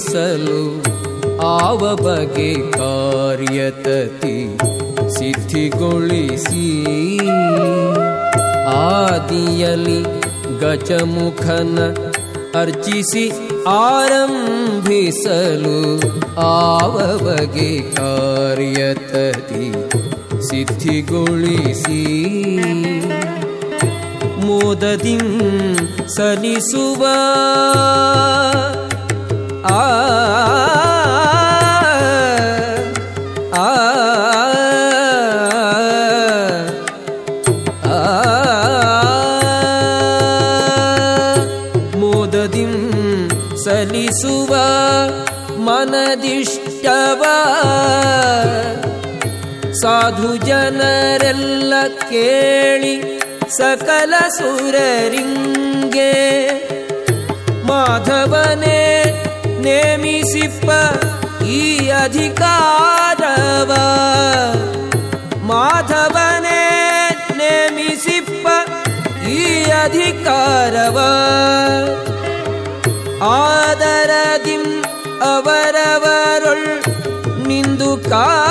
ಆರಂಭಿಸಲು ಆವ ಬಗೆ ಕಾರ್ಯತತಿ ಸಿದ್ಧಿಗೊಳಿಸಿ. ಆದಿಯಲಿ ಗಜಮುಖನ ಅರ್ಚಿಸಿ ಆರಂಭಿಸಲು ಆವ ಬಗೆ ಕಾರ್ಯತತಿ ಸಿದ್ಧಿಗೊಳಿಸಿ. ಮೋದದಿಂ ಸಲಿಸುವ ಜನರೆಲ್ಲ ಕೇಳಿ ಸಕಲ ಸುರರಿಂಗೆ ಮಾಧವನೇ ನೇಮಿಸಿಪ್ಪ ಈ ಅಧಿಕಾರವ ಮಾಧವನೇ ನೇಮಿಸಿಪ್ಪ ಈ ಅಧಿಕಾರವ ಆದರದಿಂ ಅವರವರೊಳ್ ನಿಂದು ಕಾರ್ಯಗಳ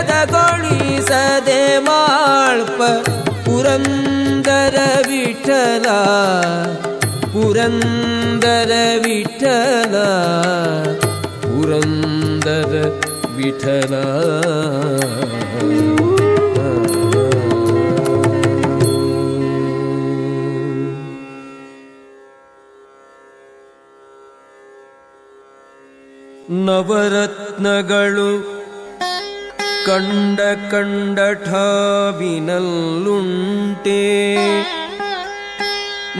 ಭೇದಗೊಳಿಸದೆ ಮಾಳ್ಪ ಪುರಂದರ ವಿಠಲ ಪುರಂದರ ವಿಠಲ ಪುರಂದರ ವಿಠಲ ನವರತ್ನಗಳು ಕಂಡ ಕಂಡಠಾವಿನಲ್ಲುಂಟೆ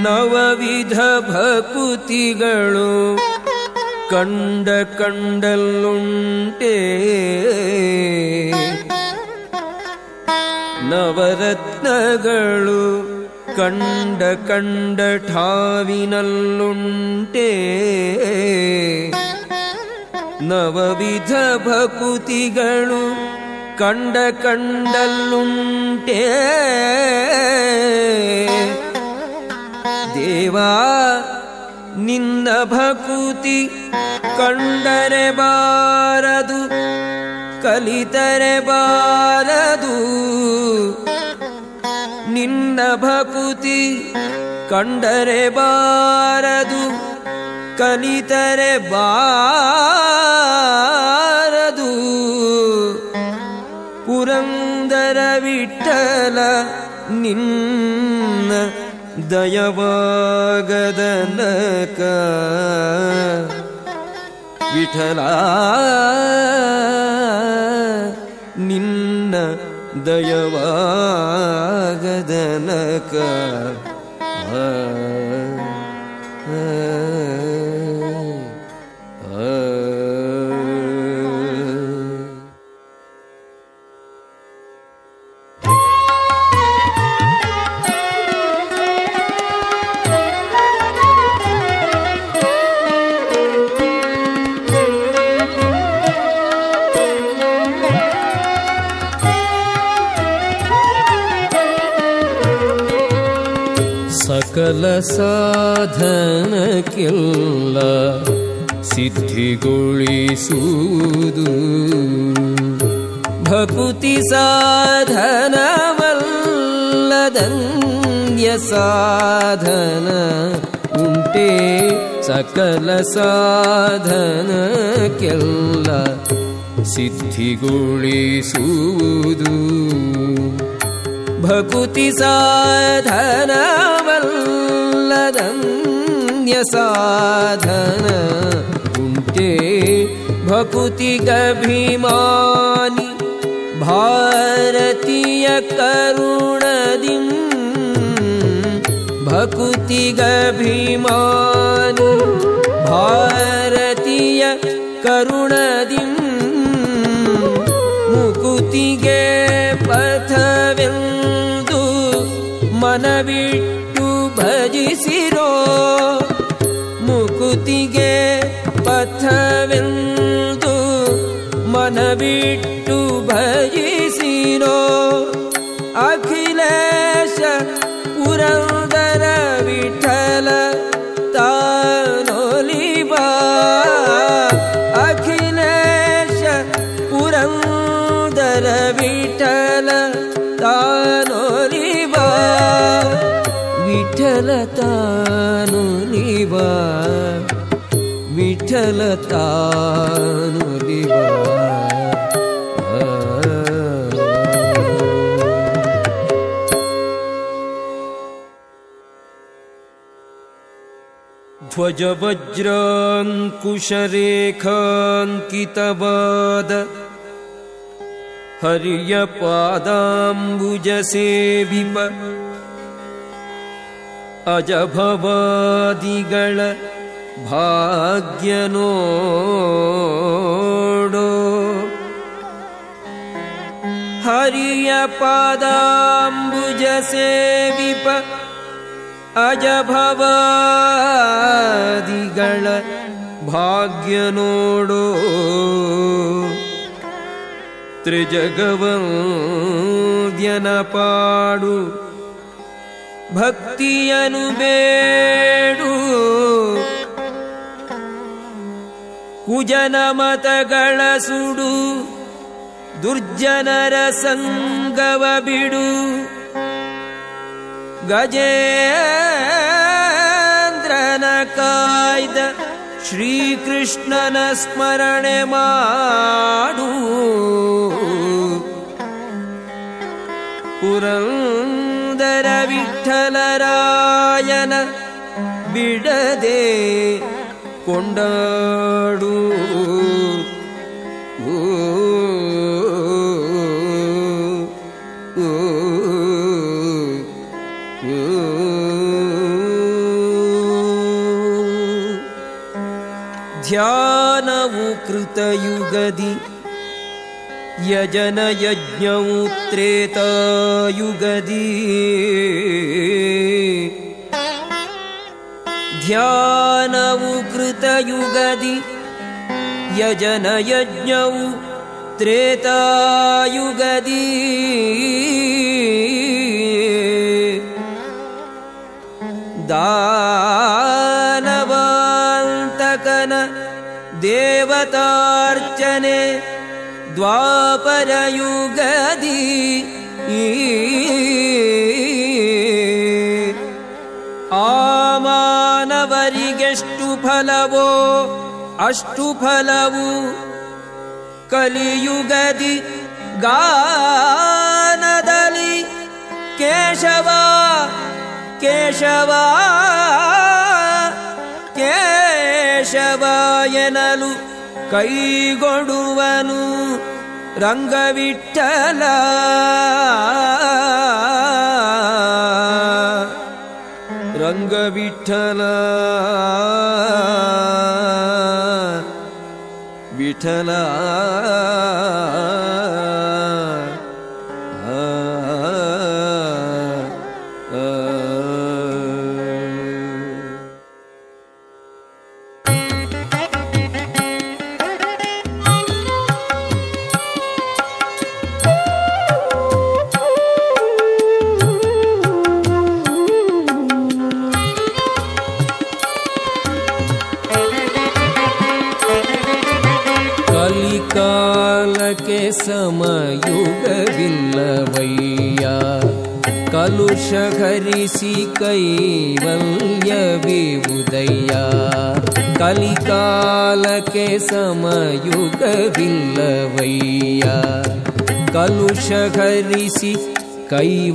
ನವವಿಧ ಭಕುತಿಗಳು ಕಂಡ ಕಂಡಲ್ಲುಂಟೆ. ನವರತ್ನಗಳು ಕಂಡ ಕಂಡ ಠಾವಿನಲ್ಲುಂಟೆ. ನವವಿಧ ಭಕುತಿಗಳು ಕಂಡ ಕಂಡಲ್ಲುಂಟೆ. ದೇವಾ, ನಿನ್ನ ಭಕುತಿ ಕಂಡರೆ ಬಾರದು, ಕಲಿತರೆ ಬಾರದು. ನಿನ್ನ ಭಕುತಿ ಕಂಡರೆ ಬಾರದು, ಕಲಿತರೆ ಬಾರದು ವಿಠಲ ನಿನ್ನ ದಯವಾಗದನಕ ವಿಠಲ ನಿನ್ನ ದಯವಾಗದನಕ ಆ, ಸಾಧನ ಉಂಟೆ ಸಕಲ ಸಾಧನಕ್ಕೆಲ್ಲ ಸಿದ್ಧಿಗೊಳಿಸುವುದು ಭಕುತಿ ಸಾಧನವಲ್ಲದನ್ಯ ಸಾಧನ ಉಂಟೆ ಭಕುತಿಗಭಿಮಾನಿ ಭಾರತೀಯ ಕರುಣದಿಂ ಭಕುತಿಗಭಿಮಾನಿ ಭಾರತೀಯ ಕರುಣದಿಂ ಮುಕುತಿಗೆ ಪಥವೆಂದು ಮನವಿಟ್ಟು ಭಜಿಸಿರೋ ಮುಕುತಿಗೆ ಪಥವೆಂದು ಮನವಿಟ್ಟು लतानुवा मिठलतानु ध्वजवज्राङ्कुशरेखाङ्कितवाद हर्यपादाम्बुजसेविम अजभवादिगळ भाग्यनोडो हर्यपादाम्बुजसेविप अजभवादिगळ भाग्यनोडो त्रिजगवद्यनपाडु ಭಕ್ತಿಯನು ಬೇಡು ಕುಜನ ಮತಗಳ ಸುಡು ದುರ್ಜನರ ಸಂಗವ ಬಿಡು ಗಜೇಂದ್ರನ ಕಾಯ್ದ ಶ್ರೀಕೃಷ್ಣನ ಸ್ಮರಣೆ ಮಾಡು ಪುರಂದರ ವಿಠಲರಾಯನ ಬಿಡದೆ ಕೊಂಡಾಡು. ಧ್ಯಾನವು ಕೃತಯುಗದಿ यजनयज्ञौ त्रेतायुगदी। ध्यानौ कृतयुगदि यजनयज्ञौ त्रेतायुगदी। दानवान्तकन देवतार्चने ದ್ವಾಪರಯುಗದಿ ಆ ಮಾನವರಿಗೆಷ್ಟು ಫಲವೋ ಅಷ್ಟು ಫಲವು ಕಲಿಯುಗದಿ ಗಾನದಲ್ಲಿ. ಕೇಶವ ಕೇಶವ ಕೇಶವ ಎನಲು ಕೈಗೊಡುವನು ರಂಗವಿಠಲ ರಂಗವಿಠಲ ವಿಠಲ खरिषि कैवल्य विवुदया कलिकाल के समयुग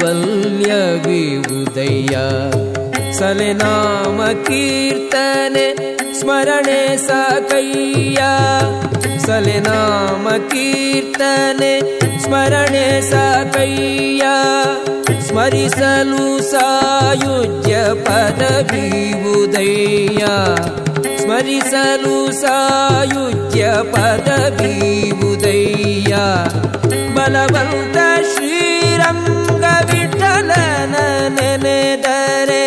बल्लवैया स्मरणे सतया सलनामकीर्तने स्मरणे सतया स्मसल सायुज्य पद भीबुदैया स्मरिसलु सायुज्य पद भीबुदैया बलवन्त श्रीरङ्गविठलनेदरे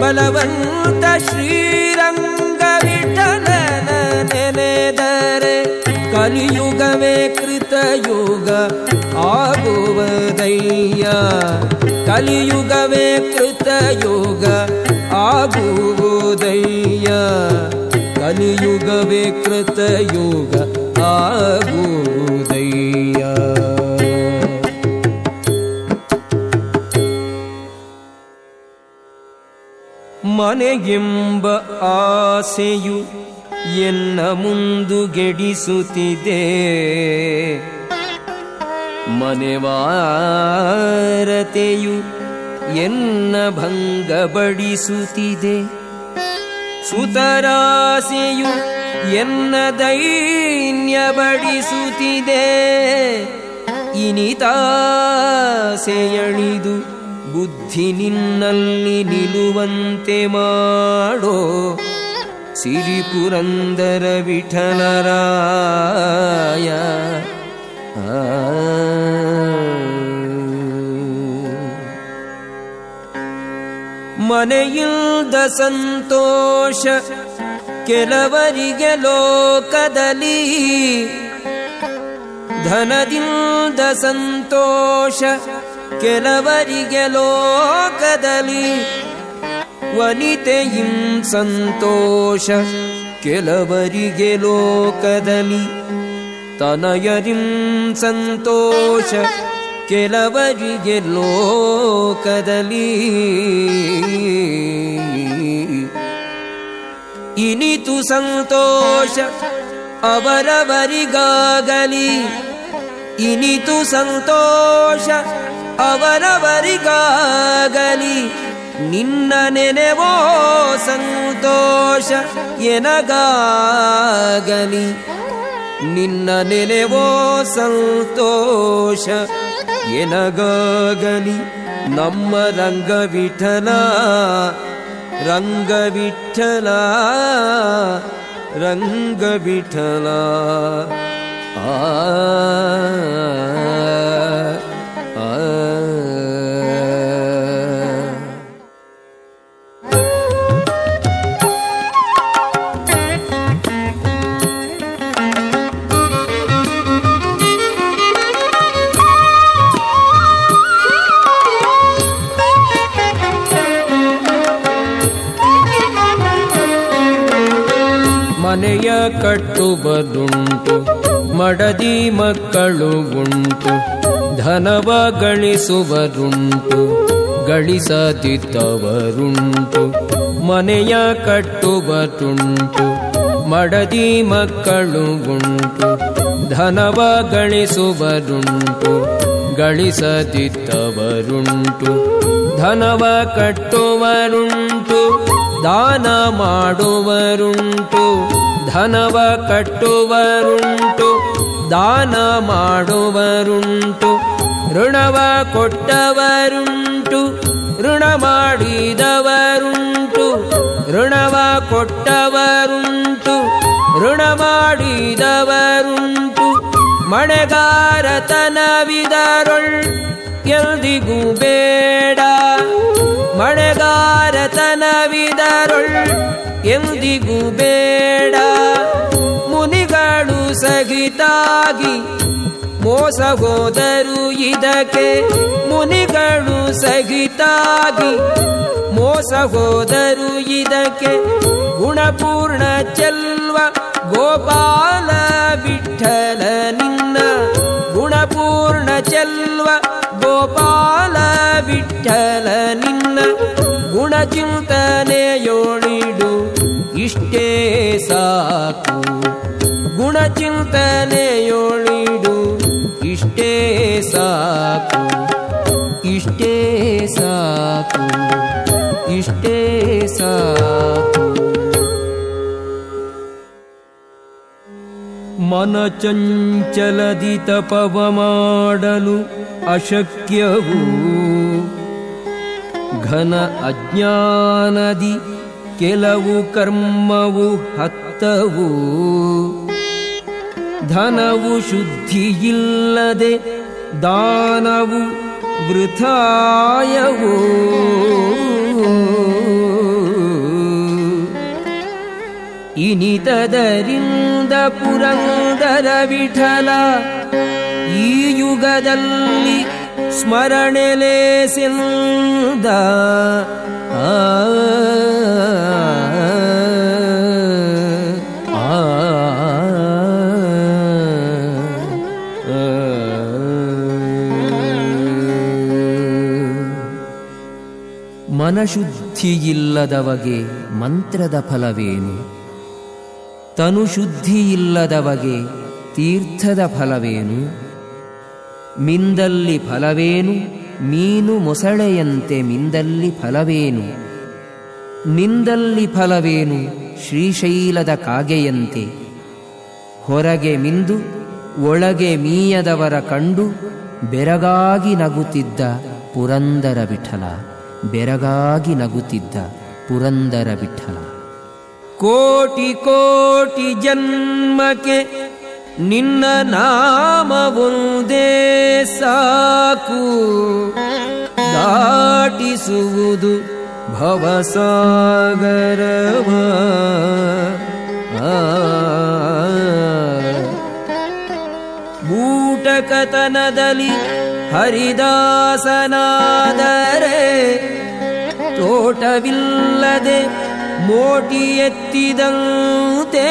बलवन्त श्रीरङ्गविठनने दरे कलियुगमे कृतयुग आगुवदैया ಕಲಿಯುಗವೇ ಕೃತಯುಗ ಆಗುವುದಯ್ಯ. ಕಲಿಯುಗವೇ ಕೃತಯುಗ ಆಗುವುದಯ್ಯ. ಮನೆಗೆಂಬ ಆಸೆಯು ಎನ್ನ ಮುಂದು ಗೆಡಿಸುತ್ತಿದೆ ಮನೆವಾರತೆಯು ಎನ್ನ ಭಂಗಬಡಿಸುತ್ತಿದೆ ಸುತರಾಸೆಯು ಎನ್ನ ದೈನ್ಯ ಬಡಿಸುತ್ತಿದೆ ಇನಿತಾಸೆಯಳಿದು ಬುದ್ಧಿ ನಿನ್ನಲ್ಲಿ ನಿಲ್ಲುವಂತೆ ಮಾಡೋ ಸಿರಿ ಪುರಂದರ ವಿಠಲರಾಯ. ಮನೆಯಿಲ್ದ ಸಂತೋಷ ಕೆಲವರಿಗೆ ಲೋಕದಲ್ಲಿ. ಧನದಿಂದ ಸಂತೋಷ ಕೆಲವರಿಗೆ ಲೋಕದಲ್ಲಿ. ವನಿತೆಯಿಂ ಸಂತೋಷ ಕೆಲವರಿಗೆ ಲೋಕದಲ್ಲಿ. ತನಯರಿಂ ಸಂತೋಷ ಕೆಲವರಿಗೆ ಲೋಕದಲ್ಲಿ. ಇನಿತು ಸಂತೋಷ ಅವರವರಿಗಾಗಲಿ. ಇನಿತು ಸಂತೋಷ ಅವರವರಿಗಾಗಲಿ. ನಿನ್ನ ನೆನೆವೋ ಸಂತೋಷ ಎನಗಾಗಲಿ. ನಿನ್ನ ನೆನೆವೋ ಸಂತೋಷ. ಎನಗಾಗಲಿ ನಮ್ಮ ರಂಗ ವಿಠಲ ರಂಗ ವಿಠಲ ರಂಗ ವಿಠಲ ಆ ಆ ಕಟ್ಟುವುದುಂಟು ಮಡದಿ ಮಕ್ಕಳು ಉಂಟು, ಧನವ ಗಳಿಸುವರುಂಟು ಗಳಿಸದಿದ್ದವರುಂಟು, ಮನೆಯ ಕಟ್ಟುವುದುಂಟು, ಮಡದಿ ಮಕ್ಕಳು ಉಂಟು, ಧನವ ಗಳಿಸುವರುಂಟು ಗಳಿಸದಿದ್ದವರುಂಟು, ಧನವ ಕಟ್ಟುವರುಂಟು, ದಾನ ಮಾಡುವರುಂಟು ಧನವ ಕಟ್ಟುವರುಂಟು, ದಾನ ಮಾಡುವರುಂಟು, ಋಣವ ಕೊಟ್ಟವರುಂಟು, ಋಣ ಮಾಡಿದವರುಂಟು, ಋಣವ ಕೊಟ್ಟವರುಂಟು, ಋಣ ಮಾಡಿದವರುಂಟು ಮಣೆಗಾರತನವಿದರುಳ್ ಎಲ್ದಿಗೂ ಬೇಡ. ಮಳೆಗಾರತನವಿದರೊಳ್ ಎಂದಿಗೂ ಬೇಡ. ಮುನಿಗಳು ಸಹಿತಾಗಿ ಮೋಸ ಹೋದರು ಇದಕ್ಕೆ ಮುನಿಗಳು ಸಹಿತಾಗಿ ಮೋಸ ಹೋದರು ಇದಕ್ಕೆ ಗುಣಪೂರ್ಣ ಚೆಲ್ವ ಗೋಪಾಲ ವಿಠಲ ನಿನ್ನ. ಗುಣಪೂರ್ಣ ಚೆಲ್ವ ಗೋಪಾಲ ವಿಠಲ ನಿನ್ನ. ಗುಣಚಿಂತನೆಯೋಳಿಡು ಇಷ್ಟೇ ಸಾಕು. ಗುಣಚಿಂತನೆಯೋಳಿಡು ಇಷ್ಟೇ ಸಾಕು. ಇಷ್ಟೇ ಸಾಕು. ಇಷ್ಟೇ ಸಾಕು. ಮನಚಂಚಲದಿ ತಪವ ಮಾಡಲು ಅಶಕ್ಯವು ಘನ ಅಜ್ಞಾನದಿ ಕೆಲವು ಕರ್ಮವು ಹತ್ತವು. ಧನವು ಶುದ್ಧಿಯಿಲ್ಲದೆ ದಾನವು ವೃಥಾಯವು. ಇನಿತದರಿಂದ ಪುರಂದರ ವಿಠಲ ಈ ಯುಗದಲ್ಲಿ ಸ್ಮರಣೆಲೇಸೆಂದ ಆ ಆ ಮನಶುದ್ಧಿಯಿಲ್ಲದವಗೆ ಮಂತ್ರದ ಫಲವೇನು ತನುಶುದ್ಧಿಯಿಲ್ಲದವಗೆ ತೀರ್ಥದ ಫಲವೇನು ಮಿಂದಲ್ಲಿ ಫಲವೇನು? ಮೀನು ಮೊಸಳೆಯಂತೆ ಮಿಂದಲ್ಲಿ ಫಲವೇನು? ನಿಂದಲ್ಲಿ ಫಲವೇನು? ಶ್ರೀಶೈಲದ ಕಾಗೆಯಂತೆ. ಹೊರಗೆ ಮಿಂದು, ಒಳಗೆ ಮೀಯದವರ ಕಂಡು, ಬೆರಗಾಗಿ ನಗುತ್ತಿದ್ದ ಪುರಂದರ ವಿಠಲ. ಬೆರಗಾಗಿ ನಗುತ್ತಿದ್ದ ಪುರಂದರ ವಿಠಲ. ಕೋಟಿ ಕೋಟಿ ಜನ್ಮಕ್ಕೆ ನಿನ್ನ ನಾಮವೊಂದೇ ಸಾಕು. ದಾಟಿಸುವುದು ಭವಸಾಗರವ. ಬೂಟಕತನದಲ್ಲಿ ಹರಿದಾಸನಾದರೆ ತೋಟವಿಲ್ಲದೆ ಮೋಟಿ ಎತ್ತಿದಂತೆ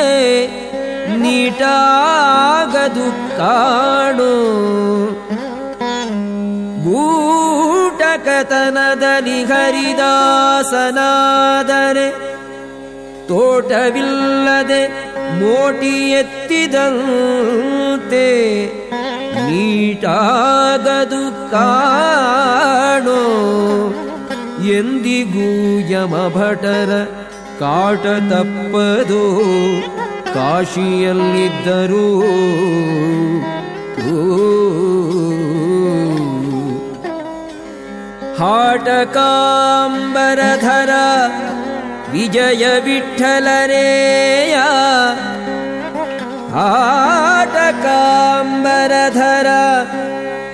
ನೀಟಾಗದು ಕಾಡು. ಬೂಟಕತನದಲ್ಲಿ ಹರಿದಾಸನಾದರೆ ತೋಟವಿಲ್ಲದೆ ಮೋಟಿ ಎತ್ತಿದಂತೆ ನೀಟಾಗದು ಕಾಣೋ ಎಂದಿಗೂ ಯಮಭಟರ ಕಾಟ ತಪ್ಪದು. ಕಾಶಿಯಲ್ಲಿದ್ದರೂ ಹಾಟಕಾಂಬರಧರ ವಿಜಯ ವಿಠಲರೇಯ ಆಟಕಾಂಬರಧರ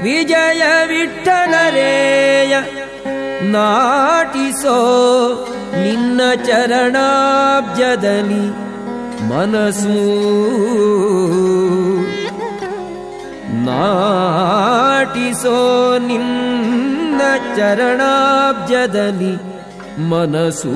ವಿಜಯ ವಿಠಲರೇಯ ನಾಟಿಸೋ ನಿನ್ನ ಚರಣಾಬ್ಜದಲ್ಲಿ ಮನಸ್ಸು ನಾಟಿಸೋ ನಿನ್ನ ಚರಣಾಬ್ಜದಲ್ಲಿ ಮನಸ್ಸು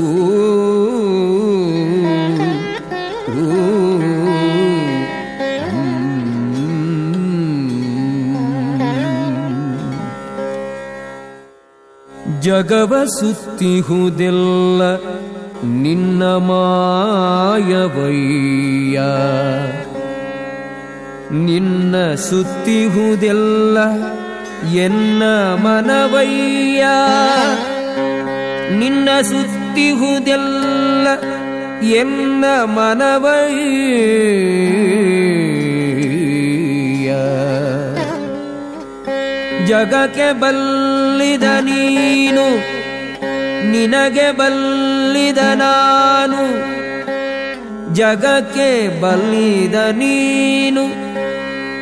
ಜಗವ ಸುತ್ತಿಹುದೆಲ್ಲ ನಿನ್ನ ಮಾಯವಯ್ಯ. ನಿನ್ನ ಸುತ್ತಿಹುದೆಲ್ಲ ಎನ್ನ ಮನವಯ್ಯ. ನಿನ್ನ ಸುತ್ತಿಹುದೆಲ್ಲ ಎನ್ನ ಮನವಯ್ಯ. ಜಗಕ್ಕೆ ಬಲ್ಲಿದ ನೀನು ನಿನಗೆ ಬಲ್ಲಿದ ನಾನು, ಜಗಕ್ಕೆ ಬಲ್ಲಿದ ನೀನು,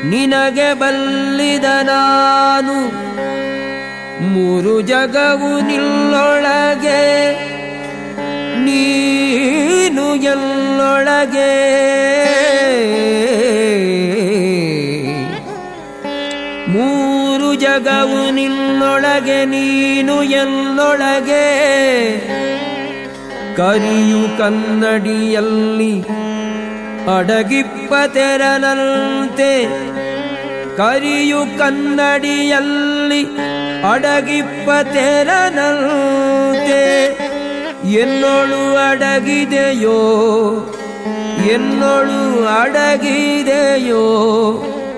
ನಿನಗೆ ಬಲ್ಲಿದ ನಾನು. ಮೂರು ಜಗವು ನಿಲ್ಲೊಳಗೆ, ನೀನು ಎಲ್ಲೊಳಗೆ. ಮೂರು ಜಗವು ನಿನ್ನೊಳಗೆ, ನೀನು ಎಲ್ಲೊಳಗೆ. ಕರಿಯು ಕನ್ನಡಿಯಲ್ಲಿ ಅಡಗಿಪ್ಪ ತೆರನಂತೆ ಕರಿಯು ಕನ್ನಡಿಯಲ್ಲಿ ಅಡಗಿಪ್ಪ ತೆರನಂತೆ ಎನ್ನೊಳು ಅಡಗಿದೆಯೋ ಎನ್ನೊಳು ಅಡಗಿದೆಯೋ.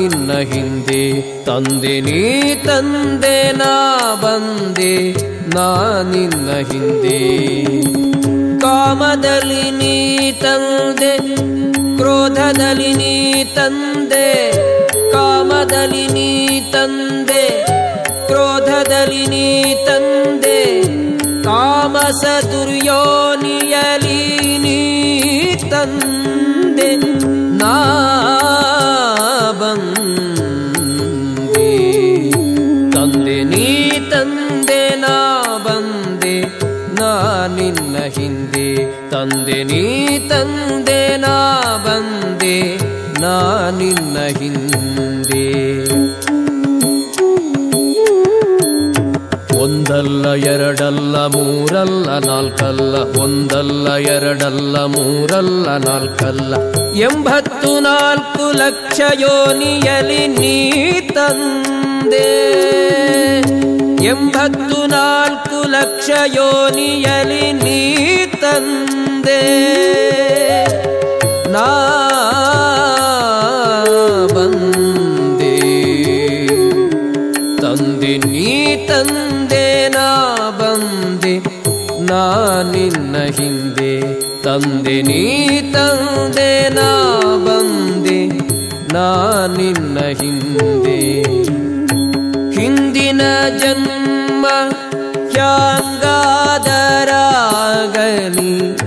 ನಿನ್ನ ಹಿಂದೆ ತಂದೆ, ನೀ ತಂದೆ, ನಾ ಬಂದೆ, ನಾ ನಿನ್ನ ಹಿಂದೆ. ಕಾಮದಲ್ಲಿ ನೀ ತಂದೆ, ಕ್ರೋಧದಲ್ಲಿ ನೀ ತಂದೆ, ಕಾಮದಲ್ಲಿ ನೀ ತಂದೆ, ಕ್ರೋಧದಲ್ಲಿ ನೀ ತಂದೆ. ತಾಮಸ ದುರ್ಯೋನಿಯಲಿ ನೀ ತಂದೆ, ನಾ ತಂದೆ ನೀ ತಂದೆ ನಾ ಬಂದೆ ನಾ ನಿನ್ನ ಹಿಂದೆ ಒಂದಲ್ಲ ಎರಡಲ್ಲ ಮೂರಲ್ಲ ನಾಲ್ಕಲ್ಲ ಒಂದಲ್ಲ ಎರಡಲ್ಲ ಮೂರಲ್ಲ ನಾಲ್ಕಲ್ಲ ಎಂಬತ್ತು ನಾಲ್ಕು ಲಕ್ಷ ಯೋನಿಯಲಿ ನೀ ತಂದೆ ಎಂಬತ್ತು ನಾಲ್ಕು ಲಕ್ಷ ಯೋನಿಯಲಿ ನೀ ತಂದೆ. ನಾ ಬಂದೆ. ತಂದೆ, ನೀ ತಂದೆ, ನಾ ಬಂದೆ. ನಾ ನಿನ್ನ ಹಿಂದೆ. ತಂದೆ, ನೀ ತಂದೆ, ನಾ ಬಂದೆ. ನಾ ನಿನ್ನ ಹಿಂದೆ. ಹಿಂದಿನ ಜನ್ಮ ಖ್ಯಾಂಗಾದರಾಗಲಿ.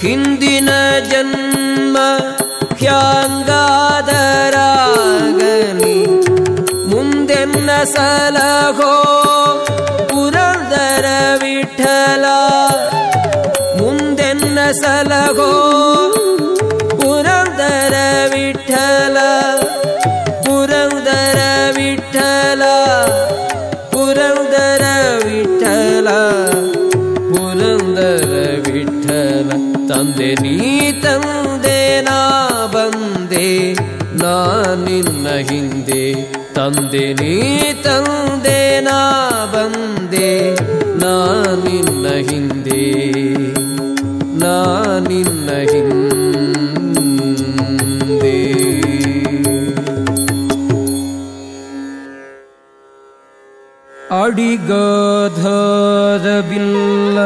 ಹಿಂದಿನ ಜನ್ಮ ಖ್ಯಾಂಗಾದರಾಗಲಿ. ಮುಂದೆನ್ನ ಸಲಹೋ ಪುರಂದರ ವಿಠಲ. ಮುಂದೆನ್ನ ಸಲಹೋ ಹಿಂದೆ ತಂದೆ ನೀ ತಂದೆ, ನಾ ಬಂದೆ, ನಾ ನಿನ್ನ ಹಿಂದೆ, ನಾ ನಿನ್ನ ಹಿಂದೆ. ಅಡಿಗಾಧಾರವಿಲ್ಲ,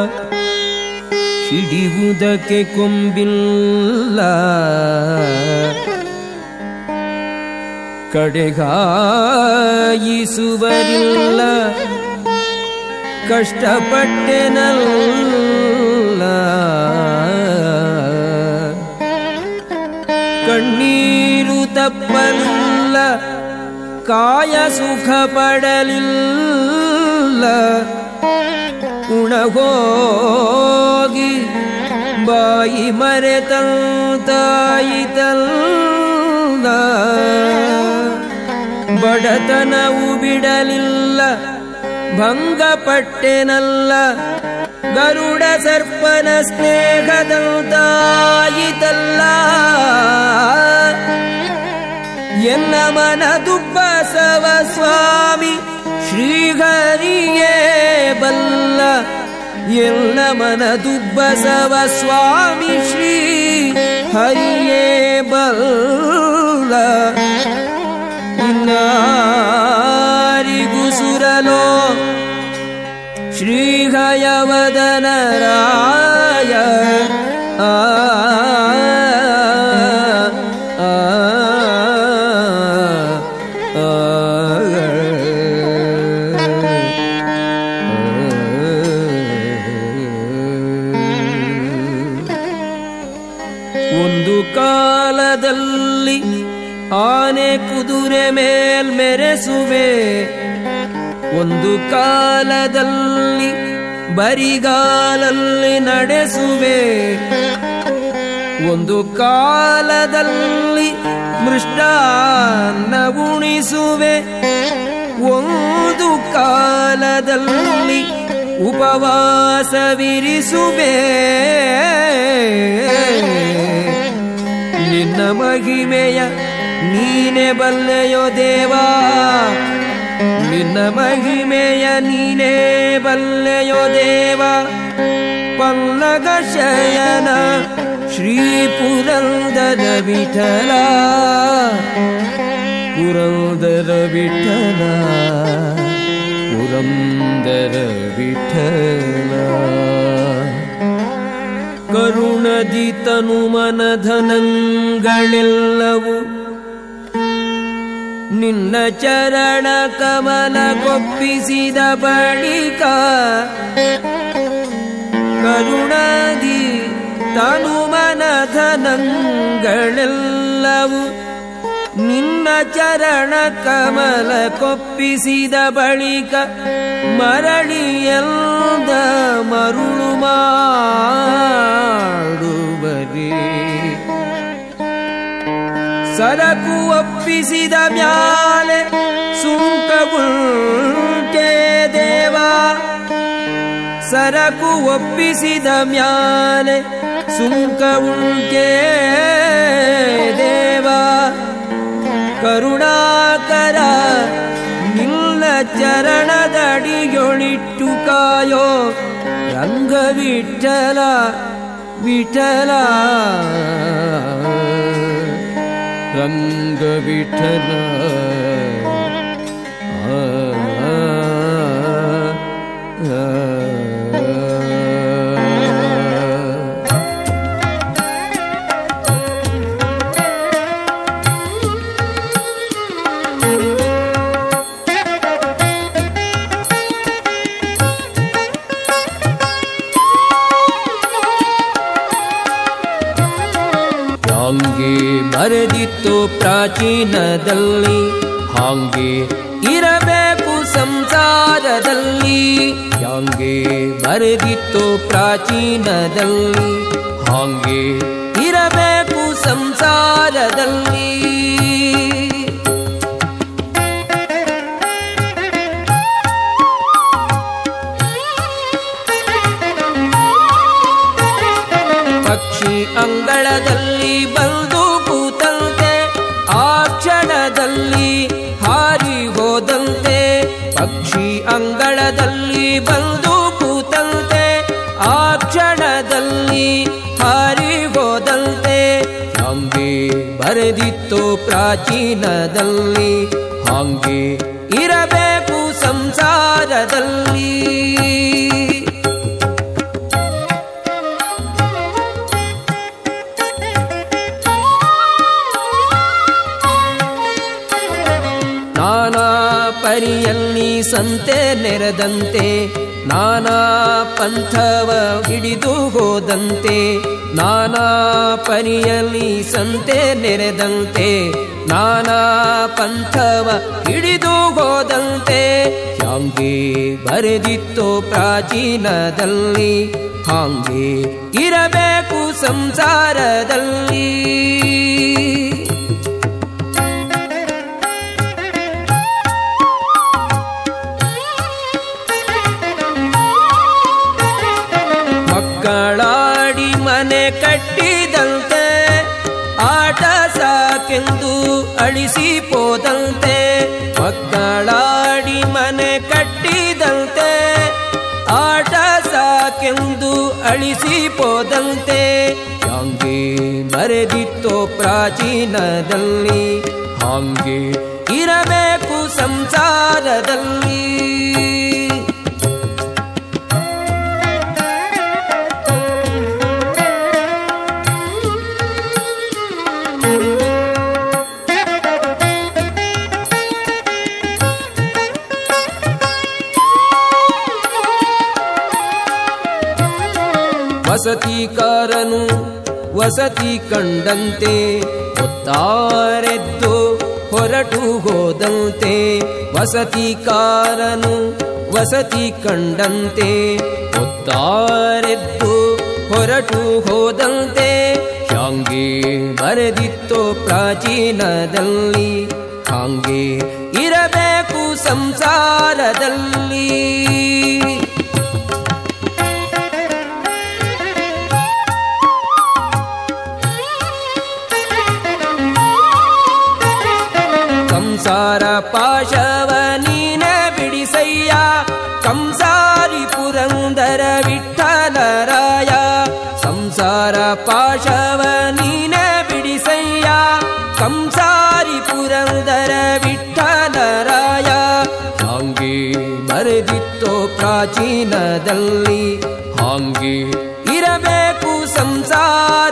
ಹಿಡಿಯುವುದಕ್ಕೆ ಕೊಂಬಿಲ್ಲ. ಕಡೆಗಾಯಿಸುವರಿಲ್ಲ ಕಷ್ಟಪಟ್ಟೆನಲ್ಲ. ಕಣ್ಣೀರು ತಪ್ಪಲಿಲ್ಲ. ಕಾಯ ಸುಖ ಪಡಲಿಲ್ಲ ಉಣಗೋಗಿ ಬಾಯಿ ಮರೆತಂತಾಯಿತಲ್ಲ. ಬಡತನವು ಬಿಡಲಿಲ್ಲ, ಭಂಗಪಟ್ಟೆನಲ್ಲ. ಗರುಡ ಸರ್ಪನ ಸ್ನೇಹದಂತಾಯಿತಲ್ಲ. ಎನ್ನ ಮನ ದುಬ್ಬಸವ ಸ್ವಾಮಿ ಶ್ರೀಹರಿಯೇ ಬಲ್ಲ. ಎನ್ನ ಮನ ದುಬ್ಬಸವ ಸ್ವಾಮಿ ಶ್ರೀ ಹರಿಯೇ ಬಲ್ಲ. रिगुसुरलो श्रीहयवदनराय। ಕಾಲದಲ್ಲಿ, ಬರಿಗಾಲಲ್ಲಿ ನಡೆಸುವೆ. ಒಂದು ಕಾಲದಲ್ಲಿ ಮೃಷ್ಟಾನ್ನ ಉಣಿಸುವೆ. ಒಂದು ಕಾಲದಲ್ಲಿ ಉಪವಾಸವಿರಿಸುವೆ. ನಿನ್ನ ಮಹಿಮೆಯ ನೀನೆ ಬಲ್ಲೆಯೋ ದೇವಾ. ನಿನ್ನ ಮಹಿಮೆಯ ನೀನೇ ಬಲ್ಲೆಯೋ ದೇವ ಪಲ್ಲಗ ಶಯನ ಶ್ರೀ ಪುರಂದರ ವಿಠಲ ಪುರಂದರ ವಿಠಲ ಪುರಂದರ ವಿಠಲ ಕರುಣದಿ ತನು ಮನಧನಂಗಳೆಲ್ಲವೂ ನಿನ್ನ ಚರಣ ಕಮಲ ಕೊಪ್ಪಿಸಿದ ಬಳಿಕ ಕರುಣಾದಿ ತನು ಮನಧನಂಗಳೆಲ್ಲವೂ ನಿನ್ನ ಚರಣ ಕಮಲ ಕೊಪ್ಪಿಸಿದ ಬಳಿಕ ಮರಳಿಯಲ್ದ ಮರುಳು ಮಾಡುವರೇ ಸರಕು ಒಪ್ಪಿಸಿದ ಮ್ಯಾಲೆ ಸುಂಕವುಂಟೆ ದೇವ. ಸರಕು ಒಪ್ಪಿಸಿದ ಮ್ಯಾಲೆ ಸುಂಕವುಂಟೆ ದೇವಾ. ಕರುಣಾಕರ, ನಿನ್ನ ಚರಣದಡಿಯೊಳಿಟ್ಟು ಕಾಯೋ ರಂಗ ವಿಠಲ. रङ्गविठल रङ्गीठ ಪ್ರಾಚೀನದಲ್ಲಿ ಹಾಂಗೆ ಇರಬೇಕು ಸಂಸಾರದಲ್ಲಿ. ಹಾಂಗೆ ಬರೆದಿತ್ತು ಪ್ರಾಚೀನದಲ್ಲಿ ಹಾಂಗೆ ಇರಬೇಕು ಸಂಸಾರದಲ್ಲಿ ಬರೆದಿತ್ತು ಪ್ರಾಚೀನದಲ್ಲಿ ಹಾಂಗೆ ಇರಬೇಕು ಸಂಸಾರದಲ್ಲಿ. ನಾನಾ ಪರಿಯಲ್ಲಿ ಸಂತೆ ನೆರೆದಂತೆ ನಾನಾ ಪಂಥವ ಹಿಡಿದು ಹೋದಂತೆ ನಾನಾ ಪರಿಯಲಿ ಸಂತೆ ನೆರೆದಂತೆ, ನಾನಾ ಪಂಥವ ಹಿಡಿದು ಹೋದಂತೆ ಹಾಂಗೆ ಬರೆದಿತ್ತು ಪ್ರಾಚೀನದಲ್ಲಿ ಹಾಂಗೆ ಇರಬೇಕು ಸಂಸಾರದಲ್ಲಿ. ಮಕ್ಕಳಾಡಿ ಮನೆ ಕಟ್ಟಿದಂತೆ, ಆಟ ಸಾಕೆಂದು ಅಳಿಸಿ ಪೋದಂತೆ ಮಕ್ಕಳಾಡಿ ಮನೆ ಕಟ್ಟಿದಂತೆ, ಆಟ ಸಾಕೆಂದು ಅಳಿಸಿ ಪೋದಂತೆ ಹಂಗೆ ಮರೆದಿತ್ತೋ ಪ್ರಾಚೀನದಲ್ಲಿ ಹಂಗೆ ಇರಬೇಕು ಸಂಸಾರದಲ್ಲಿ. ವಸತಿಕಾರನು ವಸತಿ ಕಂಡಂತೆ, ಒತ್ತಾರೆದ್ದು ಹೊರಟು ಹೋದಂತೆ, ವಸತಿಕಾರನು ವಸತಿ ಕಂಡಂತೆ, ಒತ್ತಾರೆದ್ದು ಹೊರಟು ಹೋದಂತೆ ಶಾಂಗೆ ಬರೆದಿತ್ತು ಪ್ರಾಚೀನದಲ್ಲಿ ಹಾಂಗೆ ಇರಬೇಕು ಸಂಸಾರದಲ್ಲಿ. ಪ್ರಾಚೀನದಲ್ಲಿ ಹಾಂಗೆ ಇರಬೇಕು ಸಂಸಾರದಲ್ಲಿ